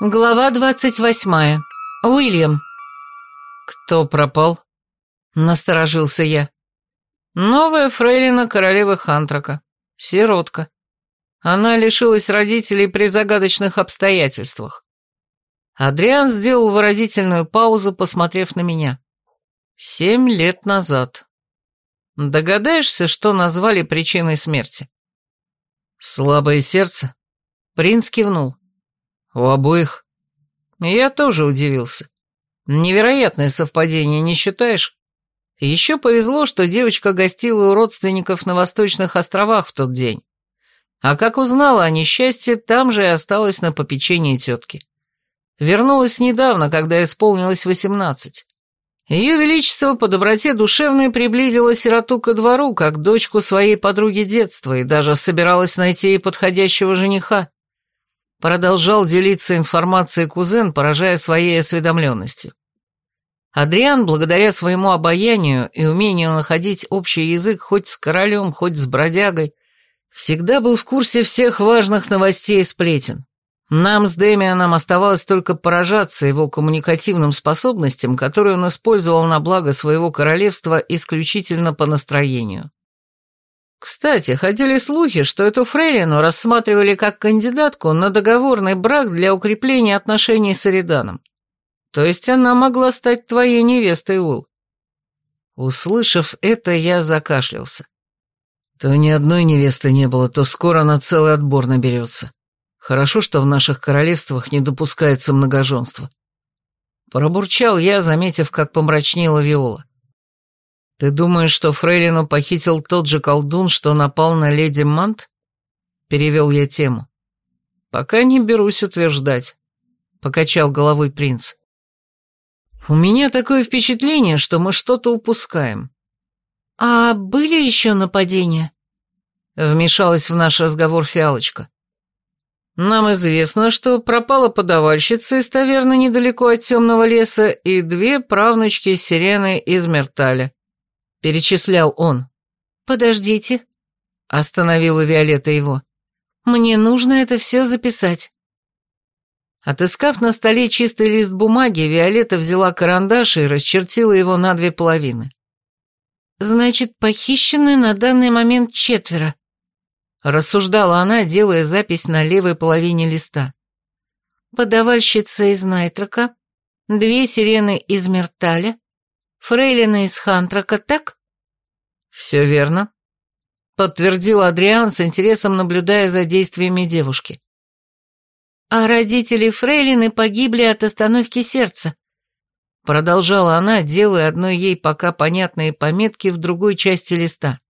Глава двадцать восьмая. Уильям. «Кто пропал?» — насторожился я. «Новая фрейлина королевы Хантрака. Сиротка. Она лишилась родителей при загадочных обстоятельствах». Адриан сделал выразительную паузу, посмотрев на меня. «Семь лет назад. Догадаешься, что назвали причиной смерти?» «Слабое сердце?» Принц кивнул. У обоих. Я тоже удивился. Невероятное совпадение, не считаешь? Еще повезло, что девочка гостила у родственников на Восточных островах в тот день. А как узнала о несчастье, там же и осталась на попечении тетки. Вернулась недавно, когда исполнилось восемнадцать. Ее Величество по доброте душевной приблизило сироту ко двору, как дочку своей подруги детства, и даже собиралась найти ей подходящего жениха. Продолжал делиться информацией кузен, поражая своей осведомленностью. Адриан, благодаря своему обаянию и умению находить общий язык хоть с королем, хоть с бродягой, всегда был в курсе всех важных новостей и сплетен. Нам с Дэмианом оставалось только поражаться его коммуникативным способностям, которые он использовал на благо своего королевства исключительно по настроению. Кстати, ходили слухи, что эту фрейлину рассматривали как кандидатку на договорный брак для укрепления отношений с Эриданом. То есть она могла стать твоей невестой, Ул. Услышав это, я закашлялся. То ни одной невесты не было, то скоро на целый отбор наберется. Хорошо, что в наших королевствах не допускается многоженство. Пробурчал я, заметив, как помрачнела Виола. «Ты думаешь, что Фрейлину похитил тот же колдун, что напал на леди Мант?» Перевел я тему. «Пока не берусь утверждать», — покачал головой принц. «У меня такое впечатление, что мы что-то упускаем». «А были еще нападения?» Вмешалась в наш разговор фиалочка. «Нам известно, что пропала подавальщица из таверны недалеко от темного леса и две правнучки сирены из Мерталя перечислял он. «Подождите», — остановила Виолетта его. «Мне нужно это все записать». Отыскав на столе чистый лист бумаги, Виолетта взяла карандаш и расчертила его на две половины. «Значит, похищены на данный момент четверо», — рассуждала она, делая запись на левой половине листа. «Подавальщица из Найтрока, две сирены из Мерталя, Фрейлина из Хантрака, так?» «Все верно», — подтвердил Адриан с интересом, наблюдая за действиями девушки. «А родители Фрейлины погибли от остановки сердца», — продолжала она, делая одной ей пока понятные пометки в другой части листа.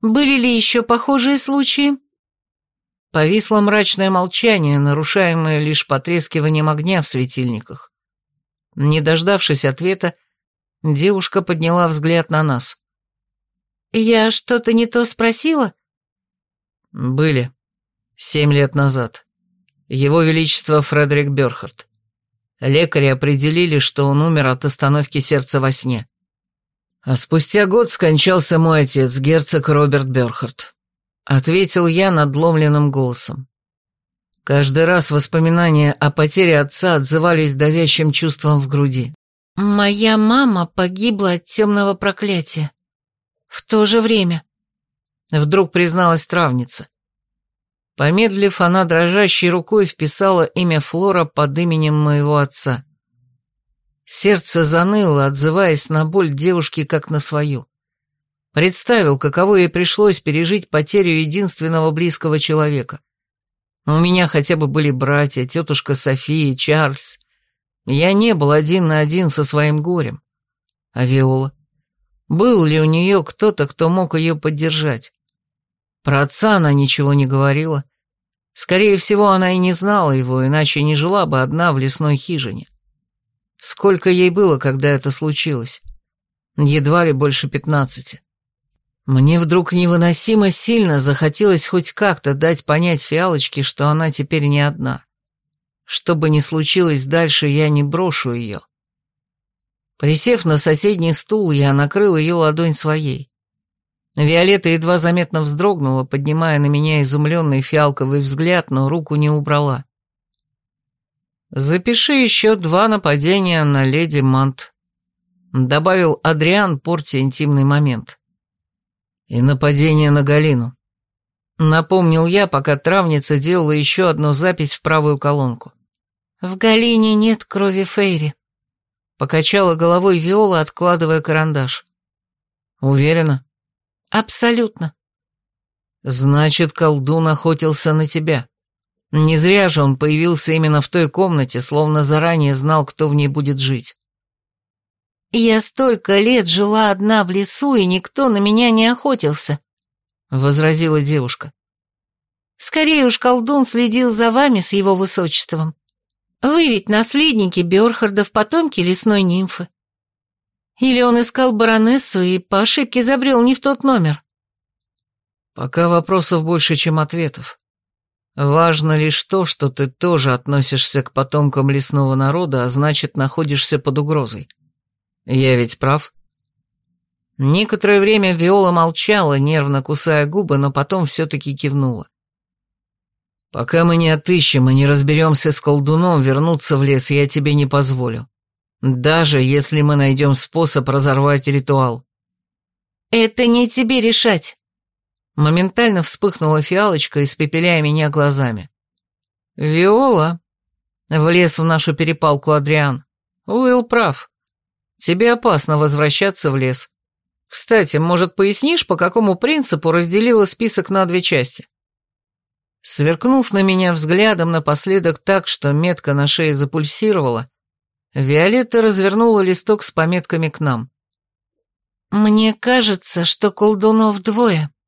«Были ли еще похожие случаи?» Повисло мрачное молчание, нарушаемое лишь потрескиванием огня в светильниках. Не дождавшись ответа, Девушка подняла взгляд на нас. «Я что-то не то спросила?» «Были. Семь лет назад. Его Величество Фредерик Бёрхард. Лекари определили, что он умер от остановки сердца во сне. А спустя год скончался мой отец, герцог Роберт Бёрхард. Ответил я надломленным голосом. Каждый раз воспоминания о потере отца отзывались давящим чувством в груди. Моя мама погибла от темного проклятия. В то же время. Вдруг призналась травница. Помедлив, она дрожащей рукой вписала имя Флора под именем моего отца. Сердце заныло, отзываясь на боль девушки как на свою. Представил, каково ей пришлось пережить потерю единственного близкого человека. У меня хотя бы были братья, тетушка София, Чарльз. Я не был один на один со своим горем. А Виола? Был ли у нее кто-то, кто мог ее поддержать? Про отца она ничего не говорила. Скорее всего, она и не знала его, иначе не жила бы одна в лесной хижине. Сколько ей было, когда это случилось? Едва ли больше пятнадцати. Мне вдруг невыносимо сильно захотелось хоть как-то дать понять Фиалочке, что она теперь не одна. Что бы ни случилось дальше, я не брошу ее. Присев на соседний стул, я накрыл ее ладонь своей. Виолетта едва заметно вздрогнула, поднимая на меня изумленный фиалковый взгляд, но руку не убрала. Запиши еще два нападения на леди Мант. Добавил Адриан, портя интимный момент. И нападение на Галину. Напомнил я, пока травница делала еще одну запись в правую колонку. «В Галине нет крови Фейри», — покачала головой Виола, откладывая карандаш. «Уверена?» «Абсолютно». «Значит, колдун охотился на тебя. Не зря же он появился именно в той комнате, словно заранее знал, кто в ней будет жить». «Я столько лет жила одна в лесу, и никто на меня не охотился», — возразила девушка. «Скорее уж колдун следил за вами с его высочеством. Вы ведь наследники Бёрхардов, потомки лесной нимфы. Или он искал баронессу и по ошибке забрел не в тот номер?» «Пока вопросов больше, чем ответов. Важно лишь то, что ты тоже относишься к потомкам лесного народа, а значит, находишься под угрозой. Я ведь прав?» Некоторое время Виола молчала, нервно кусая губы, но потом все-таки кивнула. «Пока мы не отыщем и не разберемся с колдуном, вернуться в лес я тебе не позволю. Даже если мы найдем способ разорвать ритуал». «Это не тебе решать». Моментально вспыхнула фиалочка, испепеляя меня глазами. «Виола», — влез в нашу перепалку Адриан, — «Уилл прав. Тебе опасно возвращаться в лес. Кстати, может, пояснишь, по какому принципу разделила список на две части?» Сверкнув на меня взглядом напоследок так, что метка на шее запульсировала, Виолетта развернула листок с пометками к нам. «Мне кажется, что колдунов двое»,